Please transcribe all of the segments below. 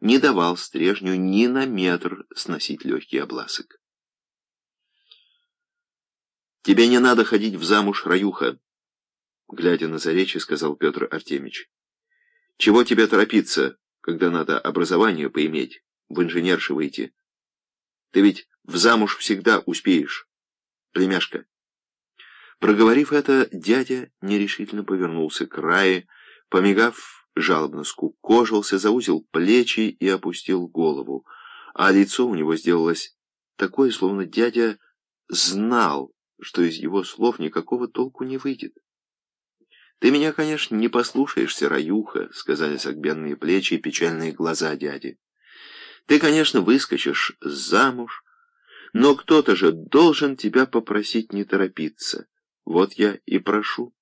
не давал стрежню ни на метр сносить легкий обласок. «Тебе не надо ходить в замуж, Раюха», — глядя на заречье, сказал Петр Артемич. «Чего тебе торопиться, когда надо образование поиметь, в инженерши выйти? Ты ведь в замуж всегда успеешь, племяшка». Проговорив это, дядя нерешительно повернулся к Рае, помигав, жалобно скукожился, заузил плечи и опустил голову, а лицо у него сделалось такое, словно дядя знал, что из его слов никакого толку не выйдет. «Ты меня, конечно, не послушаешься, Раюха», — сказали согбенные плечи и печальные глаза дяди. «Ты, конечно, выскочишь замуж, но кто-то же должен тебя попросить не торопиться». Вот я и прошу.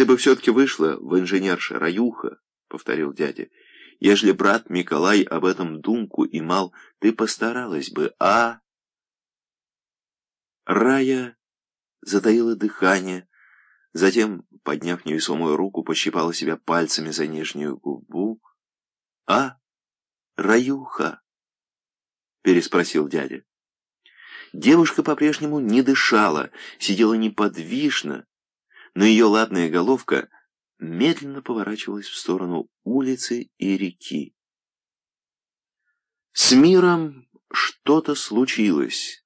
Ты бы все-таки вышла в инженерша Раюха, — повторил дядя. Ежели брат Николай об этом думку имал, ты постаралась бы, а... Рая затаила дыхание, затем, подняв невесомую руку, пощипала себя пальцами за нижнюю губу. «А, Раюха?» — переспросил дядя. Девушка по-прежнему не дышала, сидела неподвижно, но ее ладная головка медленно поворачивалась в сторону улицы и реки. С миром что-то случилось.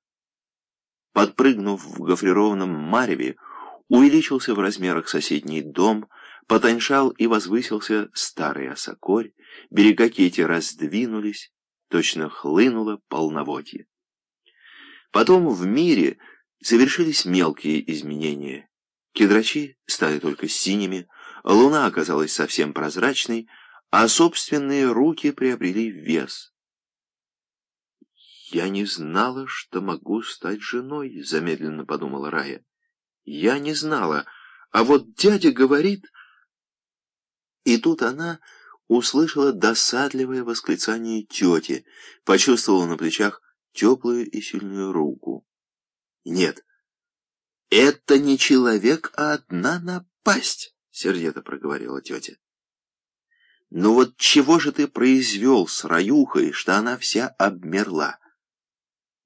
Подпрыгнув в гофрированном мареве, увеличился в размерах соседний дом, потоньшал и возвысился старый осокорь, берега Кети раздвинулись, точно хлынуло полноводье. Потом в мире совершились мелкие изменения. Кедрачи стали только синими, луна оказалась совсем прозрачной, а собственные руки приобрели вес. «Я не знала, что могу стать женой», — замедленно подумала Рая. «Я не знала, а вот дядя говорит...» И тут она услышала досадливое восклицание тети, почувствовала на плечах теплую и сильную руку. «Нет, это не человек, а одна напасть», — сердито проговорила тетя. «Ну вот чего же ты произвел с Раюхой, что она вся обмерла?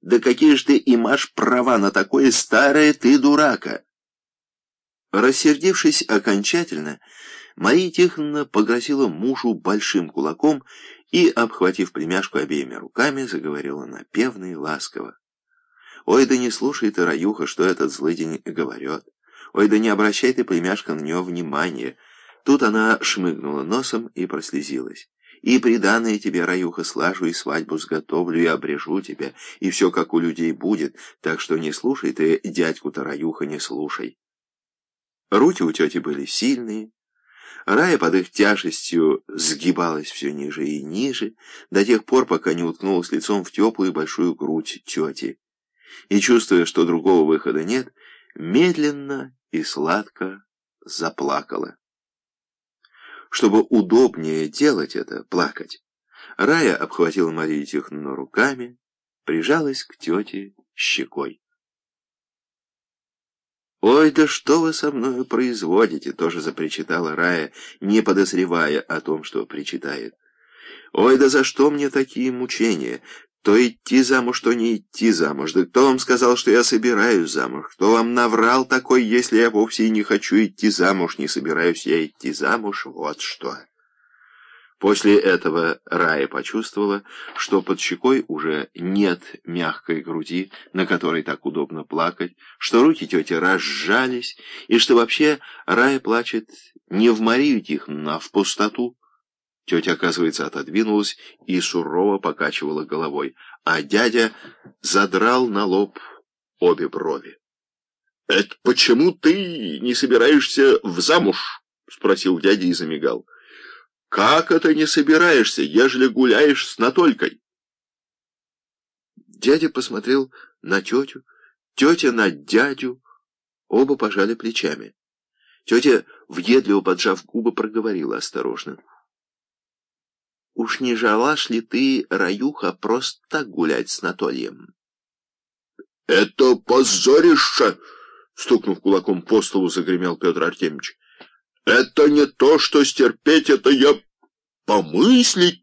Да какие же ты имашь права на такое старое ты дурака?» Рассердившись окончательно, Мария Тихоновна погрозила мужу большим кулаком и, обхватив племяшку обеими руками, заговорила напевно и ласково. «Ой, да не слушай ты, Раюха, что этот злыдень говорит. Ой, да не обращай ты, племяшка, на него внимания». Тут она шмыгнула носом и прослезилась. «И приданное тебе, Раюха, слажу и свадьбу сготовлю, и обрежу тебя, и все как у людей будет, так что не слушай ты, дядьку-то, Раюха, не слушай». Руки у тети были сильные, Рая под их тяжестью сгибалась все ниже и ниже, до тех пор, пока не уткнулась лицом в теплую большую грудь тети. И, чувствуя, что другого выхода нет, медленно и сладко заплакала. Чтобы удобнее делать это, плакать, Рая обхватила Марию Тихоновну руками, прижалась к тете щекой. «Ой, да что вы со мною производите?» — тоже запричитала Рая, не подозревая о том, что причитает. «Ой, да за что мне такие мучения? То идти замуж, то не идти замуж. Да кто вам сказал, что я собираюсь замуж? Кто вам наврал такой, если я вовсе и не хочу идти замуж, не собираюсь я идти замуж? Вот что!» После этого Рая почувствовала, что под щекой уже нет мягкой груди, на которой так удобно плакать, что руки тети разжались, и что вообще Рая плачет не в Марию Тихоновну, а в пустоту. Тетя, оказывается, отодвинулась и сурово покачивала головой, а дядя задрал на лоб обе брови. — Это почему ты не собираешься в замуж? — спросил дядя и замигал. Как это не собираешься, ежели гуляешь с Натолькой? Дядя посмотрел на тетю, тетя на дядю. Оба пожали плечами. Тетя, въедливо поджав губы, проговорила осторожно. «Уж не желаешь ли ты, Раюха, просто так гулять с Анатольем?» «Это позорище!» — стукнув кулаком по столу, загремел Петр Артемьевич. Это не то, что стерпеть, это я помыслить